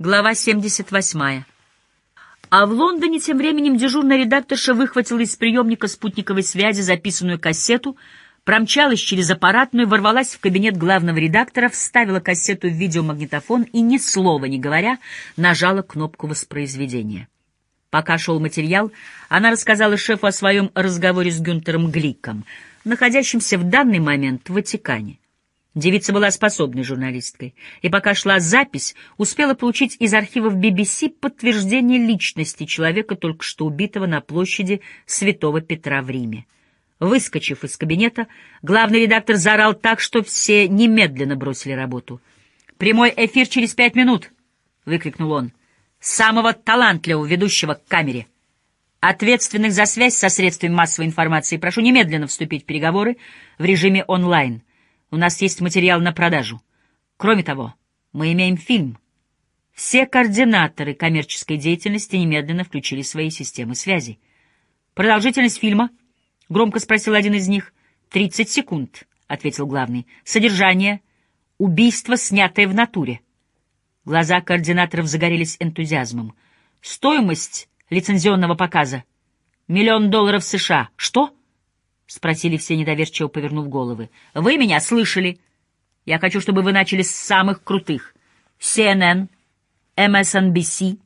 Глава 78. А в Лондоне тем временем дежурная редакторша выхватила из приемника спутниковой связи записанную кассету, промчалась через аппаратную, ворвалась в кабинет главного редактора, вставила кассету в видеомагнитофон и, ни слова не говоря, нажала кнопку воспроизведения. Пока шел материал, она рассказала шефу о своем разговоре с Гюнтером Гликом, находящимся в данный момент в Ватикане. Девица была способной журналисткой, и пока шла запись, успела получить из архивов BBC подтверждение личности человека, только что убитого на площади Святого Петра в Риме. Выскочив из кабинета, главный редактор заорал так, что все немедленно бросили работу. «Прямой эфир через пять минут!» — выкрикнул он. «Самого талантливого ведущего к камере!» Ответственных за связь со средствами массовой информации прошу немедленно вступить в переговоры в режиме онлайн. У нас есть материал на продажу. Кроме того, мы имеем фильм. Все координаторы коммерческой деятельности немедленно включили свои системы связи. Продолжительность фильма? Громко спросил один из них. «Тридцать секунд», — ответил главный. «Содержание. Убийство, снятое в натуре». Глаза координаторов загорелись энтузиазмом. «Стоимость лицензионного показа? Миллион долларов США. Что?» — спросили все, недоверчиво повернув головы. — Вы меня слышали? Я хочу, чтобы вы начали с самых крутых. CNN, MSNBC,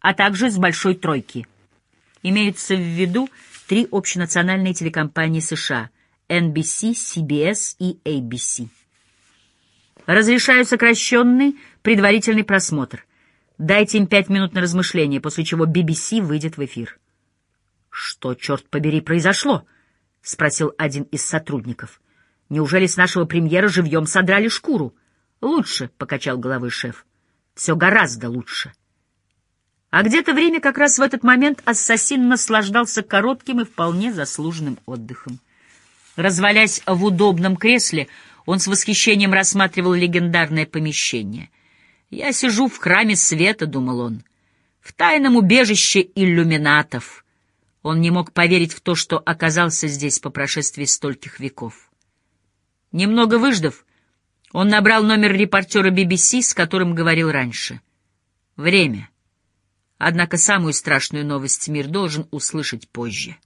а также с «Большой тройки». Имеются в виду три общенациональные телекомпании США — NBC, CBS и ABC. Разрешаю сокращенный предварительный просмотр. Дайте им пять минут на размышление, после чего BBC выйдет в эфир. — Что, черт побери, произошло? —— спросил один из сотрудников. — Неужели с нашего премьера живьем содрали шкуру? — Лучше, — покачал головой шеф. — Все гораздо лучше. А где-то время как раз в этот момент ассасин наслаждался коротким и вполне заслуженным отдыхом. Развалясь в удобном кресле, он с восхищением рассматривал легендарное помещение. «Я сижу в храме света», — думал он, — «в тайном убежище иллюминатов». Он не мог поверить в то, что оказался здесь по прошествии стольких веков. Немного выждав, он набрал номер репортера BBC, с которым говорил раньше. Время. Однако самую страшную новость мир должен услышать позже.